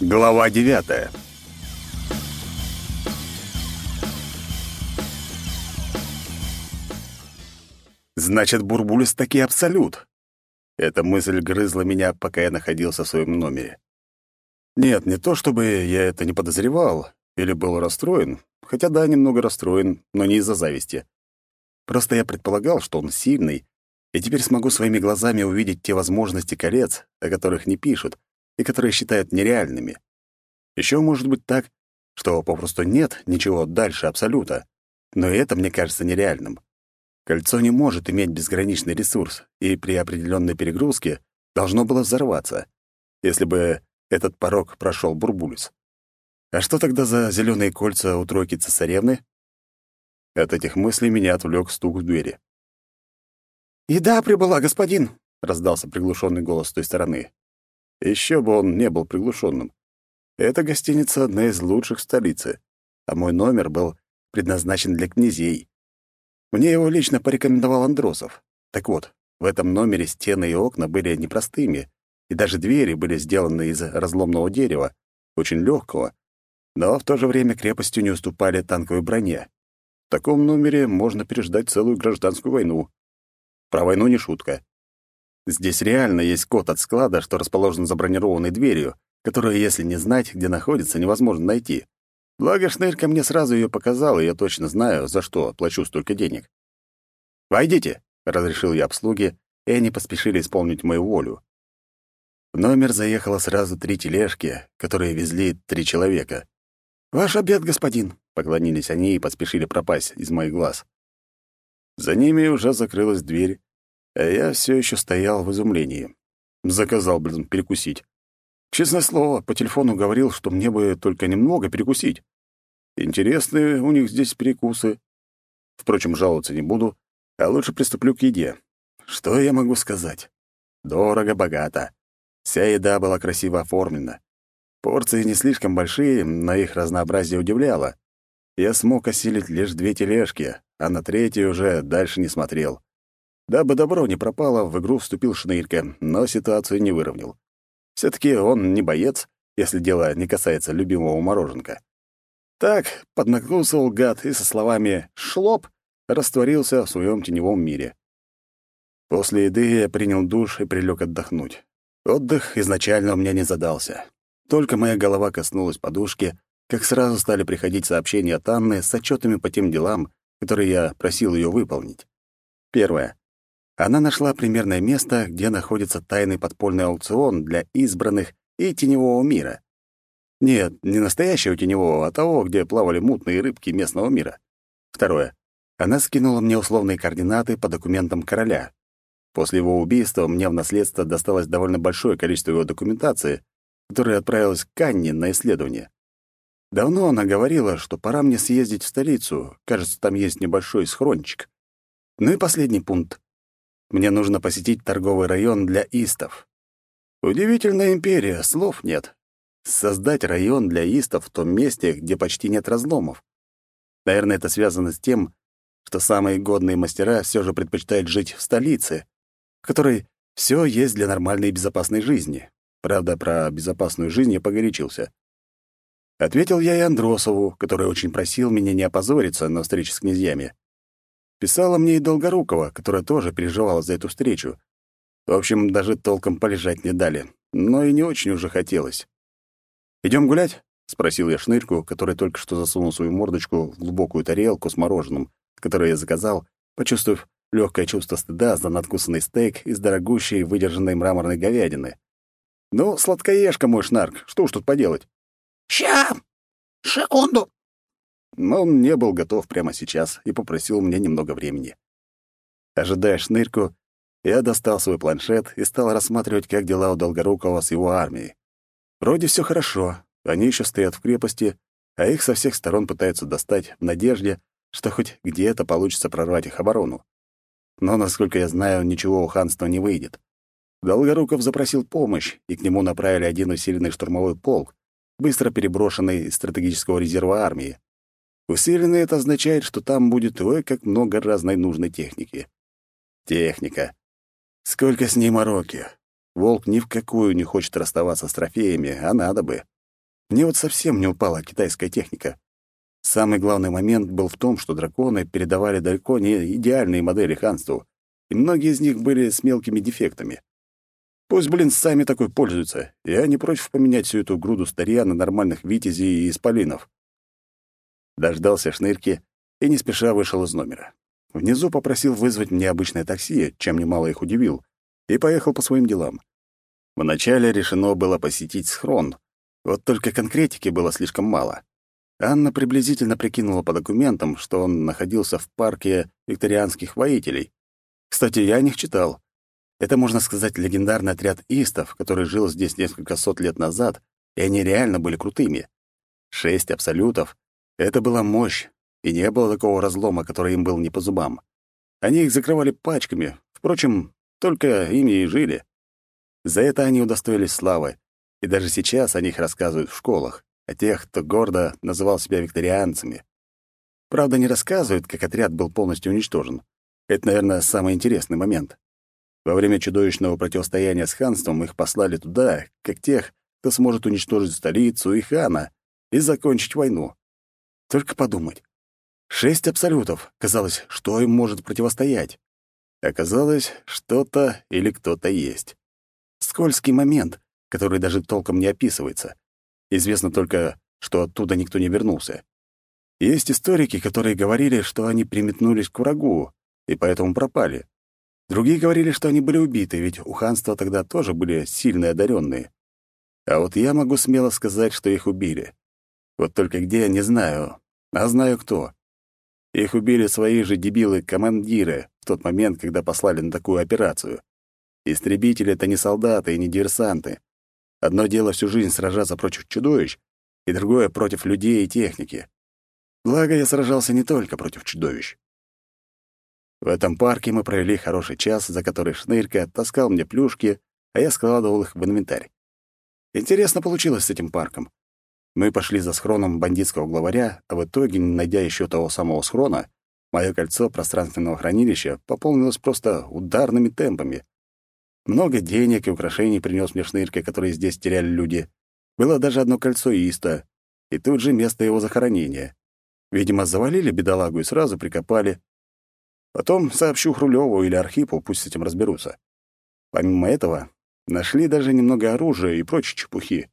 Глава девятая. Значит, Бурбулис таки абсолют. Эта мысль грызла меня, пока я находился в своем номере. Нет, не то чтобы я это не подозревал или был расстроен, хотя да, немного расстроен, но не из-за зависти. Просто я предполагал, что он сильный, и теперь смогу своими глазами увидеть те возможности колец, о которых не пишут, и которые считают нереальными. Еще может быть так, что попросту нет ничего дальше абсолюта, но и это мне кажется нереальным. Кольцо не может иметь безграничный ресурс, и при определенной перегрузке должно было взорваться, если бы этот порог прошел Бурбулис. А что тогда за зеленые кольца у тройки цесаревны? От этих мыслей меня отвлек стук в двери. «Еда прибыла, господин!» — раздался приглушенный голос с той стороны. Еще бы он не был приглушенным. Эта гостиница одна из лучших в столице, а мой номер был предназначен для князей. Мне его лично порекомендовал Андросов. Так вот, в этом номере стены и окна были непростыми, и даже двери были сделаны из разломного дерева, очень легкого, но в то же время крепостью не уступали танковой броне. В таком номере можно переждать целую гражданскую войну. Про войну не шутка. Здесь реально есть код от склада, что расположен за бронированной дверью, которую, если не знать, где находится, невозможно найти. Благо, Шнырька мне сразу ее показал, и я точно знаю, за что плачу столько денег. «Войдите!» — разрешил я обслуге, и они поспешили исполнить мою волю. В номер заехало сразу три тележки, которые везли три человека. «Ваш обед, господин!» — поклонились они и поспешили пропасть из моих глаз. За ними уже закрылась дверь, а я все еще стоял в изумлении. Заказал, блин, перекусить. Честное слово, по телефону говорил, что мне бы только немного перекусить. Интересные у них здесь перекусы. Впрочем, жаловаться не буду, а лучше приступлю к еде. Что я могу сказать? Дорого-богато. Вся еда была красиво оформлена. Порции не слишком большие, но их разнообразие удивляло. Я смог осилить лишь две тележки, а на третью уже дальше не смотрел. Дабы добро не пропало, в игру вступил Шнырька, но ситуацию не выровнял. все таки он не боец, если дело не касается любимого мороженка. Так, поднакусывал гад и со словами «шлоп» растворился в своем теневом мире. После еды я принял душ и прилег отдохнуть. Отдых изначально у меня не задался. Только моя голова коснулась подушки, как сразу стали приходить сообщения от Анны с отчетами по тем делам, которые я просил ее выполнить. Первое. Она нашла примерное место, где находится тайный подпольный аукцион для избранных и теневого мира. Нет, не настоящего теневого, а того, где плавали мутные рыбки местного мира. Второе. Она скинула мне условные координаты по документам короля. После его убийства мне в наследство досталось довольно большое количество его документации, которая отправилась к Анне на исследование. Давно она говорила, что пора мне съездить в столицу, кажется, там есть небольшой схрончик. Ну и последний пункт. Мне нужно посетить торговый район для истов. Удивительная империя, слов нет создать район для истов в том месте, где почти нет разломов. Наверное, это связано с тем, что самые годные мастера все же предпочитают жить в столице, в которой все есть для нормальной и безопасной жизни. Правда, про безопасную жизнь я погорячился. Ответил я и Андросову, который очень просил меня не опозориться на встрече с князьями. Писала мне и Долгорукова, которая тоже переживала за эту встречу. В общем, даже толком полежать не дали, но и не очень уже хотелось. Идем гулять?» — спросил я шнырьку, который только что засунул свою мордочку в глубокую тарелку с мороженым, которое я заказал, почувствовав легкое чувство стыда за надкусанный стейк из дорогущей выдержанной мраморной говядины. «Ну, сладкоежка мой шнарк, что уж тут поделать?» «Ща! Секунду!» Но он не был готов прямо сейчас и попросил мне немного времени. Ожидая шнырку, я достал свой планшет и стал рассматривать, как дела у Долгорукова с его армией. Вроде все хорошо, они еще стоят в крепости, а их со всех сторон пытаются достать в надежде, что хоть где-то получится прорвать их оборону. Но, насколько я знаю, ничего у ханства не выйдет. Долгоруков запросил помощь, и к нему направили один усиленный штурмовой полк, быстро переброшенный из стратегического резерва армии. Усиленный это означает, что там будет ой как много разной нужной техники. Техника. Сколько с ней мороки. Волк ни в какую не хочет расставаться с трофеями, а надо бы. Мне вот совсем не упала китайская техника. Самый главный момент был в том, что драконы передавали далеко не идеальные модели ханству, и многие из них были с мелкими дефектами. Пусть, блин, сами такой пользуются. Я не против поменять всю эту груду старья на нормальных витязей и исполинов. Дождался шнырки и не спеша вышел из номера. Внизу попросил вызвать мне обычное такси, чем немало их удивил, и поехал по своим делам. Вначале решено было посетить схрон, вот только конкретики было слишком мало. Анна приблизительно прикинула по документам, что он находился в парке викторианских воителей. Кстати, я о них читал. Это, можно сказать, легендарный отряд истов, который жил здесь несколько сот лет назад, и они реально были крутыми. Шесть абсолютов — это была мощь, и не было такого разлома, который им был не по зубам. Они их закрывали пачками, впрочем, только ими и жили. За это они удостоились славы, и даже сейчас о них рассказывают в школах, о тех, кто гордо называл себя викторианцами. Правда, не рассказывают, как отряд был полностью уничтожен. Это, наверное, самый интересный момент. Во время чудовищного противостояния с ханством их послали туда, как тех, кто сможет уничтожить столицу и хана и закончить войну. Только подумать. Шесть абсолютов. Казалось, что им может противостоять? Оказалось, что-то или кто-то есть. Скользкий момент, который даже толком не описывается. Известно только, что оттуда никто не вернулся. Есть историки, которые говорили, что они приметнулись к врагу и поэтому пропали. Другие говорили, что они были убиты, ведь у ханства тогда тоже были сильные одаренные. А вот я могу смело сказать, что их убили. Вот только где, не знаю, а знаю кто. Их убили свои же дебилы-командиры в тот момент, когда послали на такую операцию. Истребители — это не солдаты и не диверсанты. Одно дело всю жизнь сражаться против чудовищ, и другое — против людей и техники. Благо, я сражался не только против чудовищ. В этом парке мы провели хороший час, за который Шнырька таскал мне плюшки, а я складывал их в инвентарь. Интересно получилось с этим парком. Мы пошли за схроном бандитского главаря, а в итоге, найдя еще того самого схрона, мое кольцо пространственного хранилища пополнилось просто ударными темпами. Много денег и украшений принес мне шнырька, которые здесь теряли люди. Было даже одно кольцо Иста, и тут же место его захоронения. Видимо, завалили бедолагу и сразу прикопали. Потом сообщу Хрулеву или Архипу, пусть с этим разберутся. Помимо этого, нашли даже немного оружия и прочей чепухи.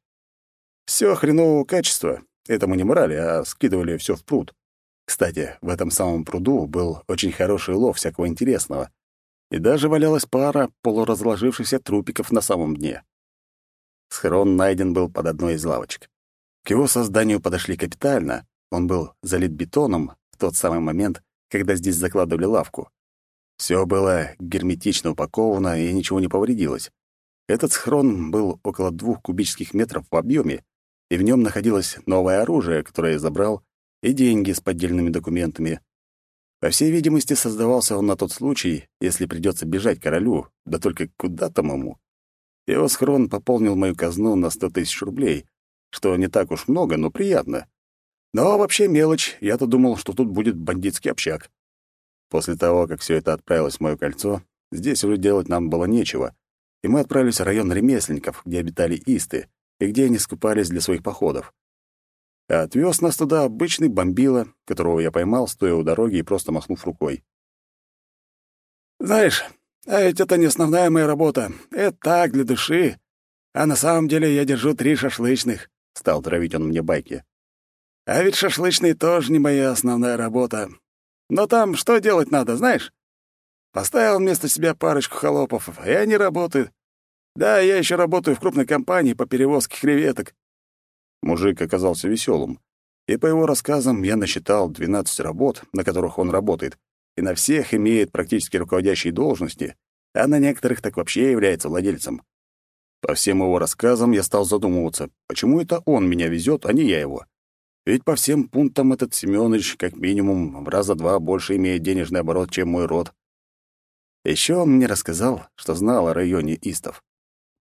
Все хренового качества. Это не морали, а скидывали все в пруд. Кстати, в этом самом пруду был очень хороший лов всякого интересного. И даже валялась пара полуразложившихся трупиков на самом дне. Схрон найден был под одной из лавочек. К его созданию подошли капитально. Он был залит бетоном в тот самый момент, когда здесь закладывали лавку. Все было герметично упаковано, и ничего не повредилось. Этот схрон был около двух кубических метров в объеме, и в нем находилось новое оружие, которое я забрал, и деньги с поддельными документами. По всей видимости, создавался он на тот случай, если придется бежать королю, да только куда там ему. Его схрон пополнил мою казну на сто тысяч рублей, что не так уж много, но приятно. Но вообще мелочь, я-то думал, что тут будет бандитский общак. После того, как все это отправилось в мое кольцо, здесь уже делать нам было нечего, и мы отправились в район ремесленников, где обитали исты, и где они скупались для своих походов. А отвез нас туда обычный бомбила, которого я поймал, стоя у дороги и просто махнув рукой. «Знаешь, а ведь это не основная моя работа. Это так, для души. А на самом деле я держу три шашлычных», — стал травить он мне байки. «А ведь шашлычные тоже не моя основная работа. Но там что делать надо, знаешь? Поставил вместо себя парочку холопов, и они работают. Да, я еще работаю в крупной компании по перевозке креветок. Мужик оказался веселым, и по его рассказам я насчитал 12 работ, на которых он работает, и на всех имеет практически руководящие должности, а на некоторых так вообще является владельцем. По всем его рассказам я стал задумываться, почему это он меня везет, а не я его. Ведь по всем пунктам этот Семёныч как минимум в раза два больше имеет денежный оборот, чем мой род. Еще он мне рассказал, что знал о районе Истов.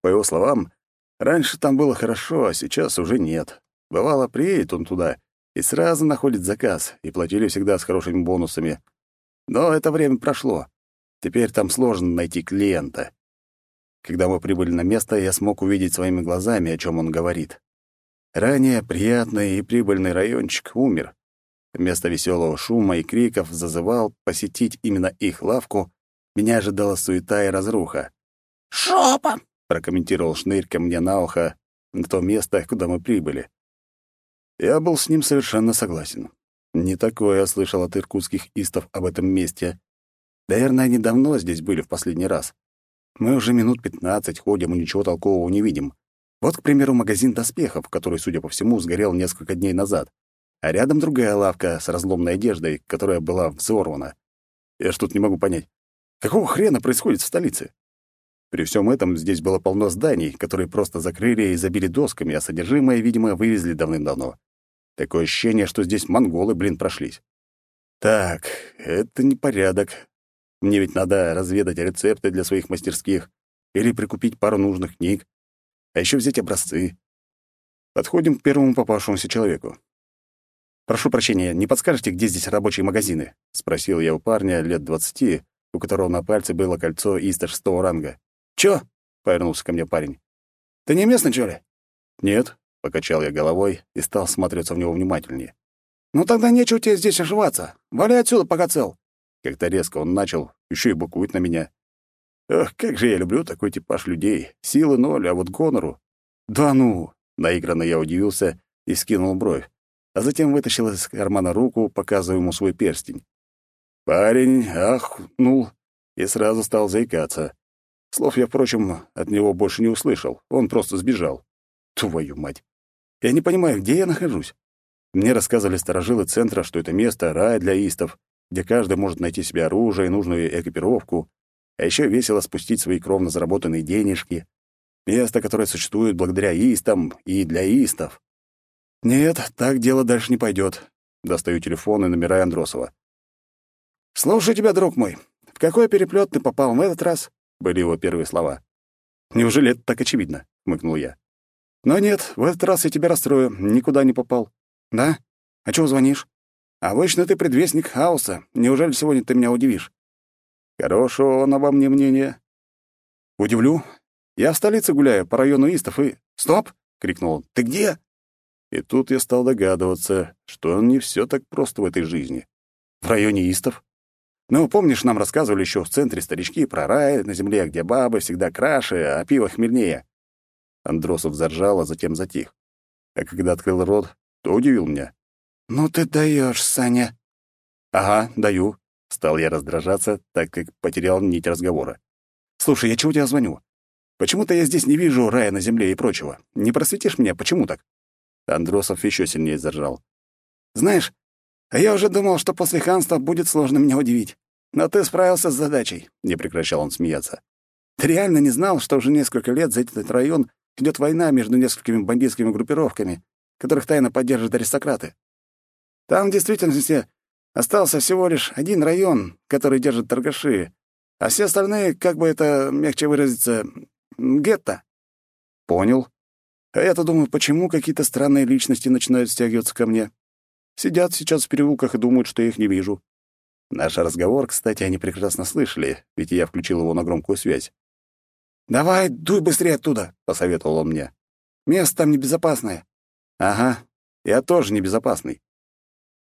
По его словам, раньше там было хорошо, а сейчас уже нет. Бывало, приедет он туда и сразу находит заказ, и платили всегда с хорошими бонусами. Но это время прошло. Теперь там сложно найти клиента. Когда мы прибыли на место, я смог увидеть своими глазами, о чем он говорит. Ранее приятный и прибыльный райончик умер. Вместо веселого шума и криков зазывал посетить именно их лавку, меня ожидала суета и разруха. «Шопа!» — прокомментировал Шнырька мне на ухо на то место, куда мы прибыли. Я был с ним совершенно согласен. Не такое я слышал от иркутских истов об этом месте. Наверное, они давно здесь были в последний раз. Мы уже минут пятнадцать ходим и ничего толкового не видим. Вот, к примеру, магазин доспехов, который, судя по всему, сгорел несколько дней назад. А рядом другая лавка с разломной одеждой, которая была взорвана. Я ж тут не могу понять, какого хрена происходит в столице? При всем этом здесь было полно зданий, которые просто закрыли и забили досками, а содержимое, видимо, вывезли давным-давно. Такое ощущение, что здесь монголы, блин, прошлись. Так, это непорядок. Мне ведь надо разведать рецепты для своих мастерских или прикупить пару нужных книг, а еще взять образцы. Подходим к первому попавшемуся человеку. «Прошу прощения, не подскажете, где здесь рабочие магазины?» — спросил я у парня лет двадцати, у которого на пальце было кольцо ИСТа шестого ранга. «Чё?» — повернулся ко мне парень. «Ты не местный, чё ли?» «Нет», — покачал я головой и стал смотреться в него внимательнее. «Ну тогда нечего тебе здесь ошиваться. Вали отсюда, пока цел». Как-то резко он начал, еще и букует на меня. Ох, как же я люблю такой типаж людей. Силы ноль, а вот гонору... Да ну! Наигранно я удивился и скинул бровь, а затем вытащил из кармана руку, показывая ему свой перстень. Парень ахнул и сразу стал заикаться. Слов я, впрочем, от него больше не услышал. Он просто сбежал. Твою мать! Я не понимаю, где я нахожусь. Мне рассказывали сторожилы центра, что это место — рай для истов, где каждый может найти себе оружие и нужную экипировку, а еще весело спустить свои кровно заработанные денежки. Место, которое существует благодаря истам и для истов. Нет, так дело дальше не пойдет. Достаю телефон и набираю Андросова. «Слушаю тебя, друг мой. В какой переплет ты попал в этот раз?» Были его первые слова. «Неужели это так очевидно?» — хмыкнул я. «Но нет, в этот раз я тебя расстрою, никуда не попал». «Да? А чего звонишь? Обычно ты предвестник хаоса. Неужели сегодня ты меня удивишь?» «Хорошего он обо мне мнение». «Удивлю. Я в столице гуляю, по району Истов и...» «Стоп!» — крикнул он. «Ты где?» И тут я стал догадываться, что он не все так просто в этой жизни. В районе Истов? Ну, помнишь, нам рассказывали еще в центре старички про рай на земле, где бабы всегда краше, а пиво хмельнее. Андросов заржал, а затем затих. А когда открыл рот, то удивил меня. «Ну ты даешь, Саня!» «Ага, даю», — стал я раздражаться, так как потерял нить разговора. «Слушай, я чего тебя звоню? Почему-то я здесь не вижу рая на земле и прочего. Не просветишь меня, почему так?» Андросов еще сильнее заржал. «Знаешь, а я уже думал, что после ханства будет сложно меня удивить. Но ты справился с задачей», — не прекращал он смеяться. «Ты реально не знал, что уже несколько лет за этот район идет война между несколькими бандитскими группировками, которых тайно поддерживают аристократы? Там в действительности остался всего лишь один район, который держит торгаши, а все остальные, как бы это мягче выразиться, гетто». «Понял. А я-то думаю, почему какие-то странные личности начинают стягиваться ко мне? Сидят сейчас в переулках и думают, что я их не вижу. Наш разговор, кстати, они прекрасно слышали, ведь я включил его на громкую связь. «Давай, дуй быстрее оттуда», — посоветовал он мне. «Место там небезопасное». «Ага, я тоже небезопасный».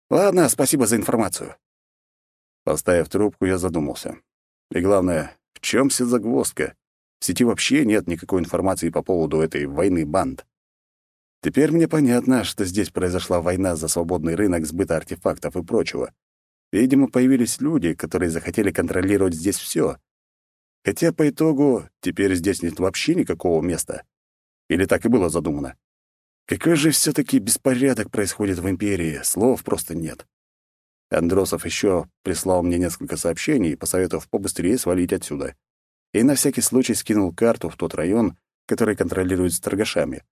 «Ладно, спасибо за информацию». Поставив трубку, я задумался. И главное, в чем вся загвоздка? В сети вообще нет никакой информации по поводу этой войны банд. Теперь мне понятно, что здесь произошла война за свободный рынок сбыта артефактов и прочего. Видимо, появились люди, которые захотели контролировать здесь все. Хотя по итогу теперь здесь нет вообще никакого места. Или так и было задумано. Какой же все таки беспорядок происходит в Империи, слов просто нет. Андросов еще прислал мне несколько сообщений, посоветовав побыстрее свалить отсюда. И на всякий случай скинул карту в тот район, который контролирует с торгашами.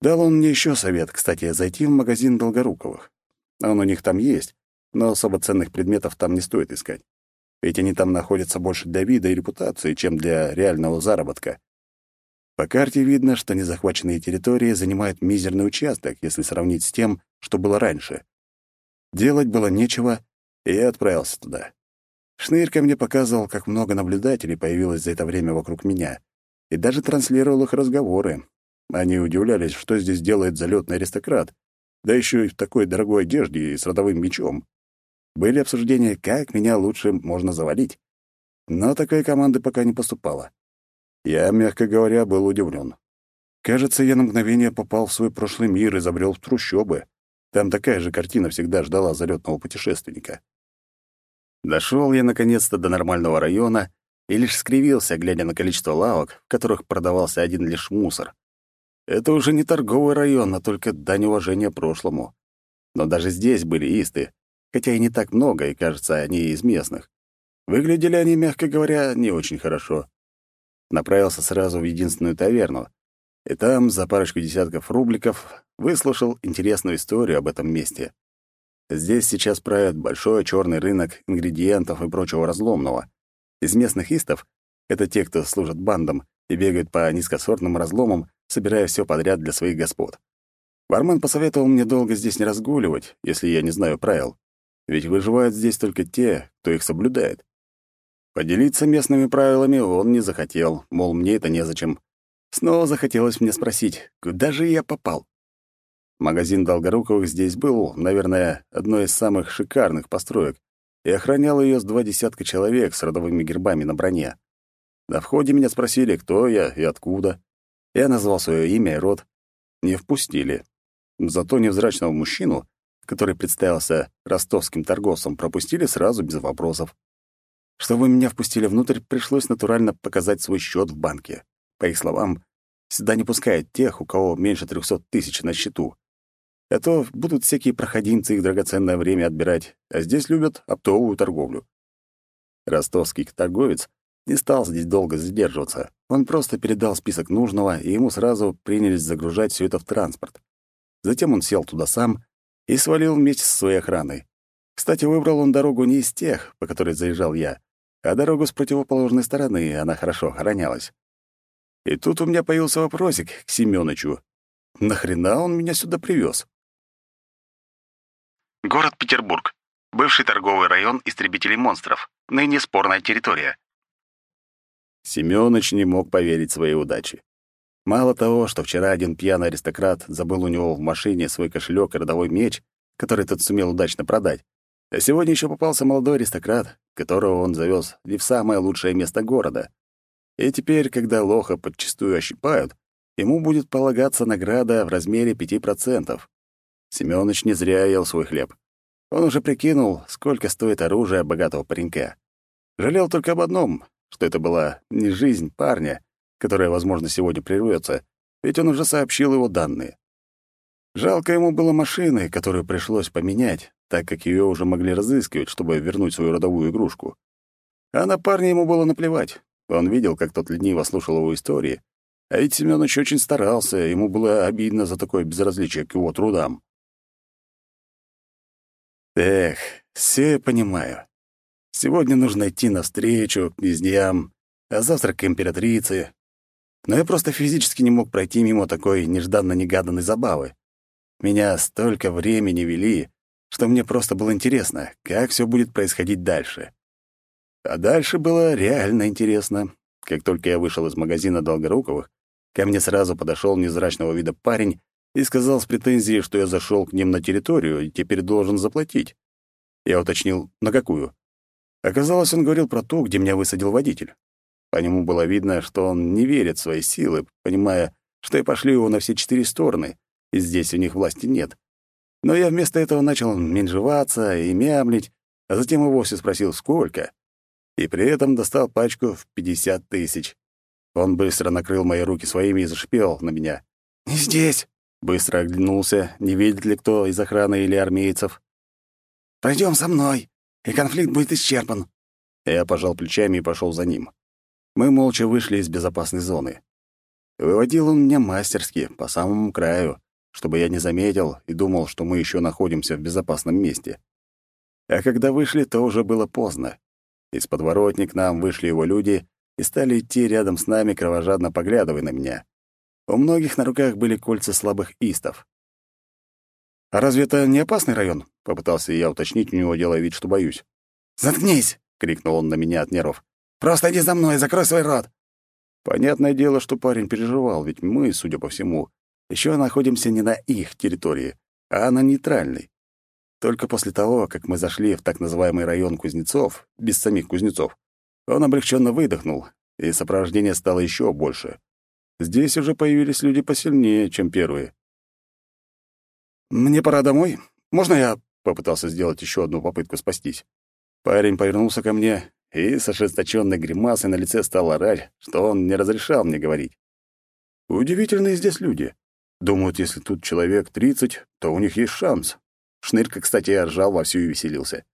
Дал он мне еще совет, кстати, зайти в магазин Долгоруковых. Он у них там есть, но особо ценных предметов там не стоит искать. Ведь они там находятся больше для вида и репутации, чем для реального заработка. По карте видно, что незахваченные территории занимают мизерный участок, если сравнить с тем, что было раньше. Делать было нечего, и я отправился туда. Шнырька мне показывал, как много наблюдателей появилось за это время вокруг меня, и даже транслировал их разговоры. Они удивлялись, что здесь делает залетный аристократ, да еще и в такой дорогой одежде и с родовым мечом. Были обсуждения, как меня лучше можно завалить. Но такой команды пока не поступало. Я, мягко говоря, был удивлен. Кажется, я на мгновение попал в свой прошлый мир и забрел в трущобы. Там такая же картина всегда ждала залетного путешественника. Дошел я наконец-то до нормального района и лишь скривился, глядя на количество лавок, в которых продавался один лишь мусор. Это уже не торговый район, а только дань уважения прошлому. Но даже здесь были исты, хотя и не так много, и, кажется, они из местных. Выглядели они, мягко говоря, не очень хорошо. Направился сразу в единственную таверну, и там, за парочку десятков рубликов, выслушал интересную историю об этом месте. Здесь сейчас правит большой черный рынок ингредиентов и прочего разломного. Из местных истов — это те, кто служат бандам и бегают по низкосортным разломам, собирая все подряд для своих господ. Бармен посоветовал мне долго здесь не разгуливать, если я не знаю правил, ведь выживают здесь только те, кто их соблюдает. Поделиться местными правилами он не захотел, мол, мне это незачем. Снова захотелось мне спросить, куда же я попал? Магазин Долгоруковых здесь был, наверное, одной из самых шикарных построек, и охранял ее с два десятка человек с родовыми гербами на броне. На входе меня спросили, кто я и откуда. Я назвал свое имя и род. Не впустили. Зато невзрачного мужчину, который представился ростовским торговцем, пропустили сразу без вопросов. Чтобы меня впустили внутрь, пришлось натурально показать свой счет в банке. По их словам, сюда не пускают тех, у кого меньше трехсот тысяч на счету. А то будут всякие проходимцы их драгоценное время отбирать, а здесь любят оптовую торговлю. Ростовский торговец не стал здесь долго задерживаться. Он просто передал список нужного, и ему сразу принялись загружать все это в транспорт. Затем он сел туда сам и свалил вместе со своей охраной. Кстати, выбрал он дорогу не из тех, по которой заезжал я, а дорогу с противоположной стороны, и она хорошо охранялась. И тут у меня появился вопросик к Семёнычу. Нахрена он меня сюда привез? Город Петербург. Бывший торговый район истребителей монстров. Ныне спорная территория. Семёныч не мог поверить своей удаче. Мало того, что вчера один пьяный аристократ забыл у него в машине свой кошелек и родовой меч, который тот сумел удачно продать, а сегодня еще попался молодой аристократ, которого он завез не в самое лучшее место города. И теперь, когда лоха подчистую ощипают, ему будет полагаться награда в размере 5%. Семёныч не зря ел свой хлеб. Он уже прикинул, сколько стоит оружие богатого паренька. Жалел только об одном, что это была не жизнь парня, которая, возможно, сегодня прервется, ведь он уже сообщил его данные. Жалко ему было машины, которую пришлось поменять, так как ее уже могли разыскивать, чтобы вернуть свою родовую игрушку. А на парня ему было наплевать. Он видел, как тот лениво слушал его истории, а ведь Семёныч очень старался, ему было обидно за такое безразличие к его трудам. Эх, все понимаю. Сегодня нужно идти навстречу князьям, а завтра к императрице. Но я просто физически не мог пройти мимо такой нежданно-негаданной забавы. Меня столько времени вели, что мне просто было интересно, как все будет происходить дальше. А дальше было реально интересно. Как только я вышел из магазина Долгоруковых, ко мне сразу подошел незрачного вида парень и сказал с претензией, что я зашел к ним на территорию и теперь должен заплатить. Я уточнил, на какую. Оказалось, он говорил про ту, где меня высадил водитель. По нему было видно, что он не верит в свои силы, понимая, что я пошлю его на все четыре стороны, и здесь у них власти нет. Но я вместо этого начал менжеваться и мямлить, а затем и вовсе спросил, сколько. И при этом достал пачку в пятьдесят тысяч. Он быстро накрыл мои руки своими и зашипел на меня. «Не здесь!» Быстро оглянулся, не видит ли кто из охраны или армейцев. «Пойдем со мной!» и конфликт будет исчерпан». Я пожал плечами и пошел за ним. Мы молча вышли из безопасной зоны. Выводил он меня мастерски, по самому краю, чтобы я не заметил и думал, что мы еще находимся в безопасном месте. А когда вышли, то уже было поздно. Из подворотни к нам вышли его люди и стали идти рядом с нами, кровожадно поглядывая на меня. У многих на руках были кольца слабых истов. «А разве это не опасный район?» — попытался я уточнить у него, делая вид, что боюсь. «Заткнись!» — крикнул он на меня от нервов. «Просто иди за мной, закрой свой рот!» Понятное дело, что парень переживал, ведь мы, судя по всему, еще находимся не на их территории, а на нейтральной. Только после того, как мы зашли в так называемый район кузнецов, без самих кузнецов, он облегченно выдохнул, и сопровождение стало еще больше. Здесь уже появились люди посильнее, чем первые. «Мне пора домой. Можно я...» — попытался сделать еще одну попытку спастись. Парень повернулся ко мне и с ожесточенной гримасой на лице стал орать, что он не разрешал мне говорить. Удивительные здесь люди. Думают, если тут человек тридцать, то у них есть шанс. Шнырька, кстати, ржал вовсю и веселился.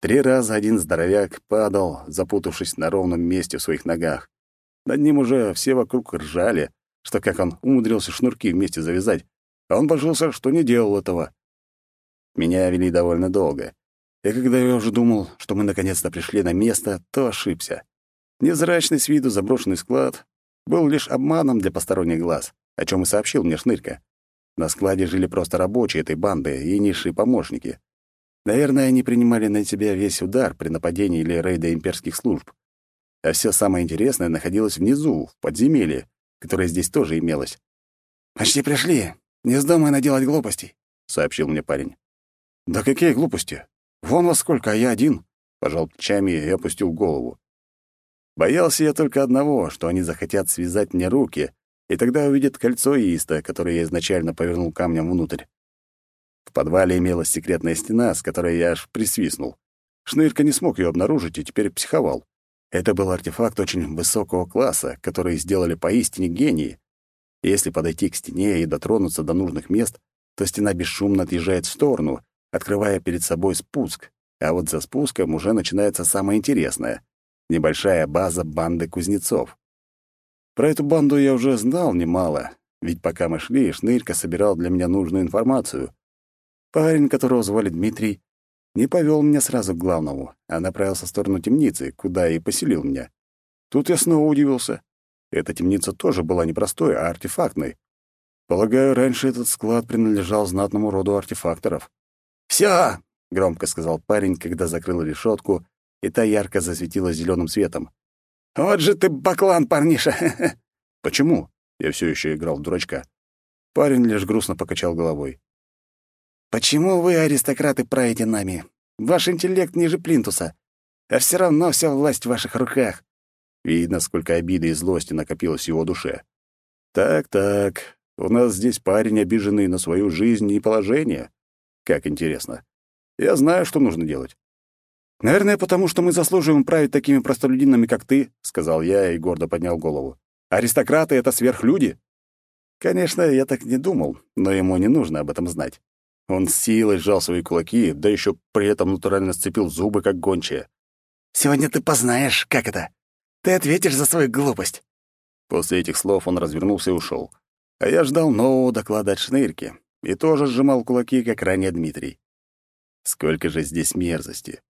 Три раза один здоровяк падал, запутавшись на ровном месте в своих ногах. Над ним уже все вокруг ржали, что как он умудрился шнурки вместе завязать, а он божился, что не делал этого. Меня вели довольно долго. И когда я уже думал, что мы наконец-то пришли на место, то ошибся. Невзрачный с виду заброшенный склад был лишь обманом для посторонних глаз, о чем и сообщил мне Шнырька. На складе жили просто рабочие этой банды и низшие помощники. Наверное, они принимали на себя весь удар при нападении или рейде имперских служб. А все самое интересное находилось внизу, в подземелье, которое здесь тоже имелось. «Почти пришли. Не вздумай наделать глупостей», — сообщил мне парень. «Да какие глупости? Вон вас сколько, а я один», — пожал плечами и опустил голову. Боялся я только одного, что они захотят связать мне руки, и тогда увидят кольцо Иста, которое я изначально повернул камнем внутрь. В подвале имелась секретная стена, с которой я аж присвистнул. Шнырька не смог ее обнаружить и теперь психовал. Это был артефакт очень высокого класса, который сделали поистине гении. Если подойти к стене и дотронуться до нужных мест, то стена бесшумно отъезжает в сторону, открывая перед собой спуск, а вот за спуском уже начинается самое интересное — небольшая база банды кузнецов. Про эту банду я уже знал немало, ведь пока мы шли, Шнырька собирал для меня нужную информацию. Парень, которого звали Дмитрий, не повел меня сразу к главному, а направился в сторону темницы, куда и поселил меня. Тут я снова удивился. Эта темница тоже была не простой, а артефактной. Полагаю, раньше этот склад принадлежал знатному роду артефакторов. «Всё!» — громко сказал парень, когда закрыл решетку, и та ярко засветила зеленым светом. «Вот же ты баклан, парниша!» «Почему?» — я все еще играл в дурачка. Парень лишь грустно покачал головой. «Почему вы, аристократы, правите нами? Ваш интеллект ниже плинтуса, а все равно вся власть в ваших руках». Видно, сколько обиды и злости накопилось в его душе. «Так-так, у нас здесь парень, обиженный на свою жизнь и положение. Как интересно. Я знаю, что нужно делать». «Наверное, потому что мы заслуживаем править такими простолюдинами, как ты», — сказал я и гордо поднял голову. «Аристократы — это сверхлюди». Конечно, я так не думал, но ему не нужно об этом знать. Он с силой сжал свои кулаки, да еще при этом натурально сцепил зубы, как гончая. «Сегодня ты познаешь, как это. Ты ответишь за свою глупость». После этих слов он развернулся и ушел. А я ждал нового доклада от Шнырки и тоже сжимал кулаки, как ранее Дмитрий. Сколько же здесь мерзости.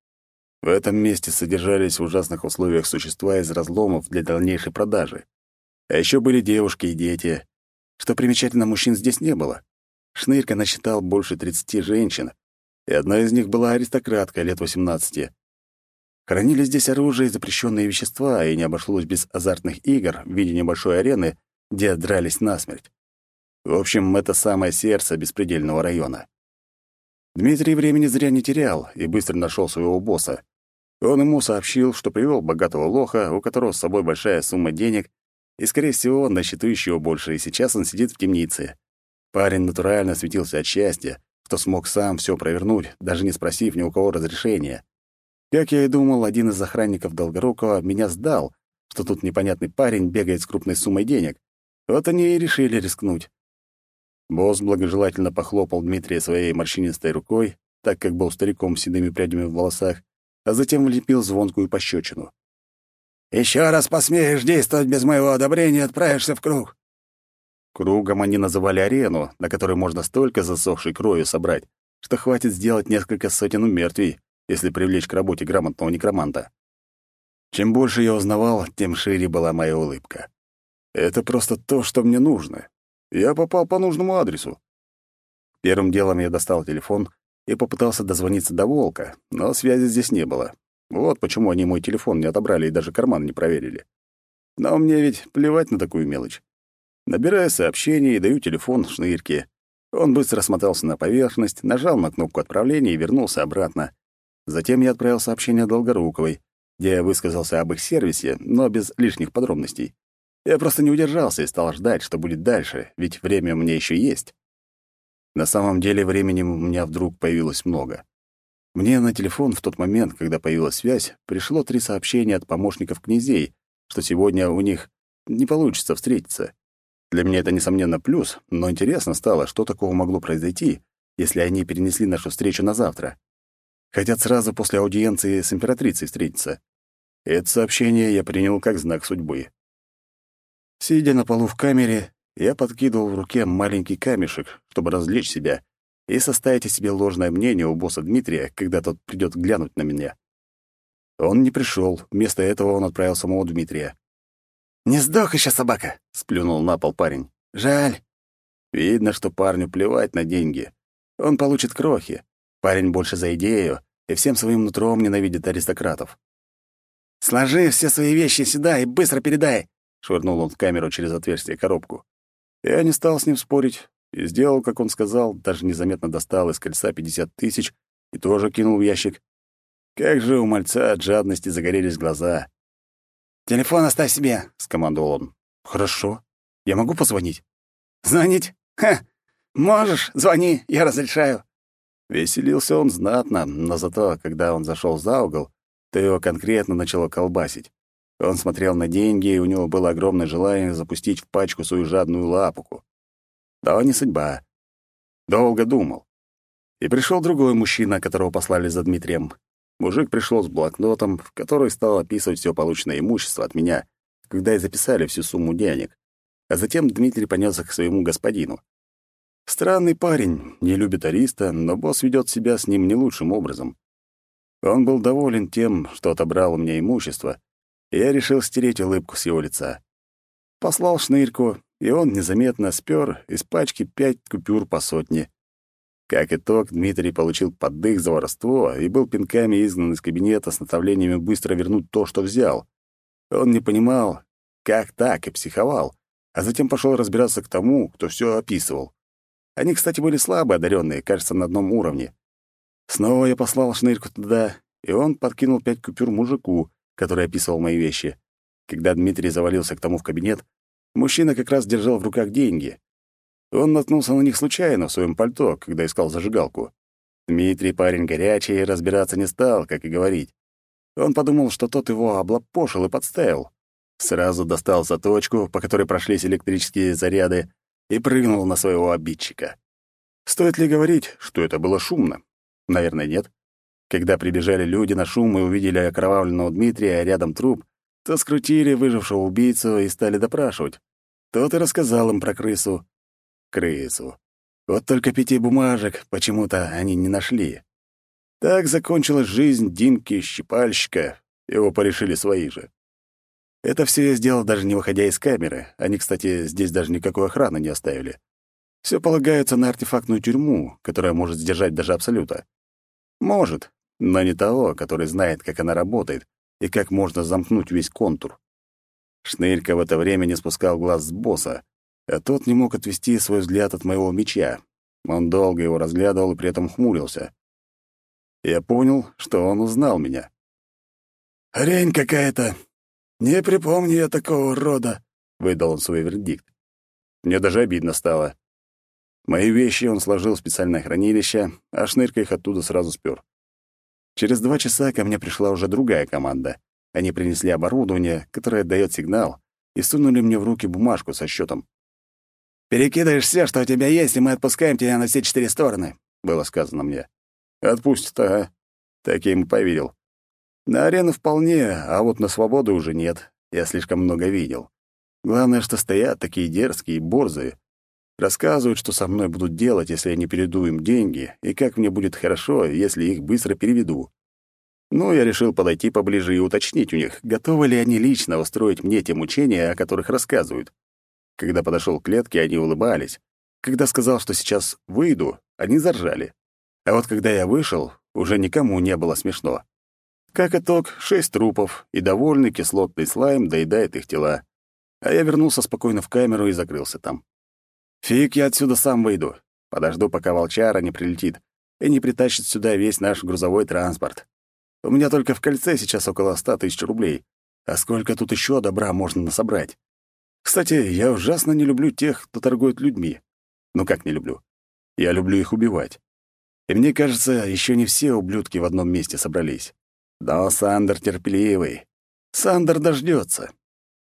В этом месте содержались в ужасных условиях существа из разломов для дальнейшей продажи. А еще были девушки и дети. Что примечательно, мужчин здесь не было. Шнырька насчитал больше 30 женщин, и одна из них была аристократка лет 18. Хранили здесь оружие и запрещенные вещества, и не обошлось без азартных игр в виде небольшой арены, где дрались насмерть. В общем, это самое сердце беспредельного района. Дмитрий времени зря не терял и быстро нашел своего босса. Он ему сообщил, что привел богатого лоха, у которого с собой большая сумма денег, и, скорее всего, на счету еще больше, и сейчас он сидит в темнице. Парень натурально светился от счастья, что смог сам все провернуть, даже не спросив ни у кого разрешения. Как я и думал, один из охранников Долгорукова меня сдал, что тут непонятный парень бегает с крупной суммой денег. Вот они и решили рискнуть. Босс благожелательно похлопал Дмитрия своей морщинистой рукой, так как был стариком с седыми прядями в волосах, а затем влепил звонкую пощечину. «Еще раз посмеешь действовать без моего одобрения, отправишься в круг. Кругом они называли арену, на которой можно столько засохшей крови собрать, что хватит сделать несколько сотен умертвий, если привлечь к работе грамотного некроманта. Чем больше я узнавал, тем шире была моя улыбка. Это просто то, что мне нужно. Я попал по нужному адресу. Первым делом я достал телефон и попытался дозвониться до Волка, но связи здесь не было. Вот почему они мой телефон не отобрали и даже карман не проверили. Но мне ведь плевать на такую мелочь. Набираю сообщение и даю телефон шнырьке. Он быстро смотался на поверхность, нажал на кнопку отправления и вернулся обратно. Затем я отправил сообщение Долгоруковой, где я высказался об их сервисе, но без лишних подробностей. Я просто не удержался и стал ждать, что будет дальше, ведь время меня еще есть. На самом деле времени у меня вдруг появилось много. Мне на телефон в тот момент, когда появилась связь, пришло три сообщения от помощников князей, что сегодня у них не получится встретиться. Для меня это, несомненно, плюс, но интересно стало, что такого могло произойти, если они перенесли нашу встречу на завтра. Хотят сразу после аудиенции с императрицей встретиться. Это сообщение я принял как знак судьбы. Сидя на полу в камере, я подкидывал в руке маленький камешек, чтобы развлечь себя и составить о себе ложное мнение у босса Дмитрия, когда тот придет глянуть на меня. Он не пришел, вместо этого он отправил самого Дмитрия. «Не сдох еще собака!» — сплюнул на пол парень. «Жаль». Видно, что парню плевать на деньги. Он получит крохи. Парень больше за идею и всем своим нутром ненавидит аристократов. «Сложи все свои вещи сюда и быстро передай!» — швырнул он в камеру через отверстие коробку. Я не стал с ним спорить и сделал, как он сказал, даже незаметно достал из кольца пятьдесят тысяч и тоже кинул в ящик. Как же у мальца от жадности загорелись глаза. «Телефон оставь себе», — скомандовал он. «Хорошо. Я могу позвонить?» «Звонить? Ха! Можешь, звони, я разрешаю». Веселился он знатно, но зато, когда он зашел за угол, то его конкретно начало колбасить. Он смотрел на деньги, и у него было огромное желание запустить в пачку свою жадную лапуку. Да, не судьба. Долго думал. И пришел другой мужчина, которого послали за Дмитрием. Мужик пришел с блокнотом, в который стал описывать все полученное имущество от меня, когда и записали всю сумму денег. А затем Дмитрий понесся к своему господину. Странный парень, не любит ариста, но босс ведет себя с ним не лучшим образом. Он был доволен тем, что отобрал у меня имущество, я решил стереть улыбку с его лица. Послал шнырьку, и он незаметно спер из пачки пять купюр по сотне. Как итог, Дмитрий получил поддых за воровство и был пинками изгнан из кабинета с наставлениями быстро вернуть то, что взял. Он не понимал, как так, и психовал, а затем пошел разбираться к тому, кто все описывал. Они, кстати, были слабо одаренные, кажется, на одном уровне. Снова я послал шнырьку туда, и он подкинул пять купюр мужику, который описывал мои вещи. Когда Дмитрий завалился к тому в кабинет, мужчина как раз держал в руках деньги. Он наткнулся на них случайно в своем пальто, когда искал зажигалку. Дмитрий парень горячий, разбираться не стал, как и говорить. Он подумал, что тот его облапошил и подставил. Сразу достал заточку, по которой прошлись электрические заряды, и прыгнул на своего обидчика. Стоит ли говорить, что это было шумно? Наверное, нет. Когда прибежали люди на шум и увидели окровавленного Дмитрия, рядом труп, то скрутили выжившего убийцу и стали допрашивать. Тот и рассказал им про крысу крысу. Вот только пяти бумажек почему-то они не нашли. Так закончилась жизнь Димки-щипальщика, его порешили свои же. Это все я сделал, даже не выходя из камеры. Они, кстати, здесь даже никакой охраны не оставили. Все полагается на артефактную тюрьму, которая может сдержать даже Абсолюта. Может, но не того, который знает, как она работает и как можно замкнуть весь контур. Шнырька в это время не спускал глаз с босса, а тот не мог отвести свой взгляд от моего меча. Он долго его разглядывал и при этом хмурился. Я понял, что он узнал меня. «Хрень какая-то. Не припомню я такого рода», — выдал он свой вердикт. Мне даже обидно стало. Мои вещи он сложил в специальное хранилище, а шнырька их оттуда сразу спер. Через два часа ко мне пришла уже другая команда. Они принесли оборудование, которое дает сигнал, и сунули мне в руки бумажку со счетом. «Перекидываешь все, что у тебя есть, и мы отпускаем тебя на все четыре стороны», — было сказано мне. «Отпустит, ага». Так я ему поверил. На арену вполне, а вот на свободу уже нет. Я слишком много видел. Главное, что стоят такие дерзкие и борзые. Рассказывают, что со мной будут делать, если я не переведу им деньги, и как мне будет хорошо, если их быстро переведу. Ну, я решил подойти поближе и уточнить у них, готовы ли они лично устроить мне те мучения, о которых рассказывают. Когда подошел к клетке, они улыбались. Когда сказал, что сейчас выйду, они заржали. А вот когда я вышел, уже никому не было смешно. Как итог, шесть трупов, и довольный кислотный слайм доедает их тела. А я вернулся спокойно в камеру и закрылся там. Фиг я отсюда сам выйду. Подожду, пока волчара не прилетит и не притащит сюда весь наш грузовой транспорт. У меня только в кольце сейчас около ста тысяч рублей. А сколько тут еще добра можно насобрать? Кстати, я ужасно не люблю тех, кто торгует людьми. Ну как не люблю? Я люблю их убивать. И мне кажется, еще не все ублюдки в одном месте собрались. Но Сандер терпеливый. Сандер дождется.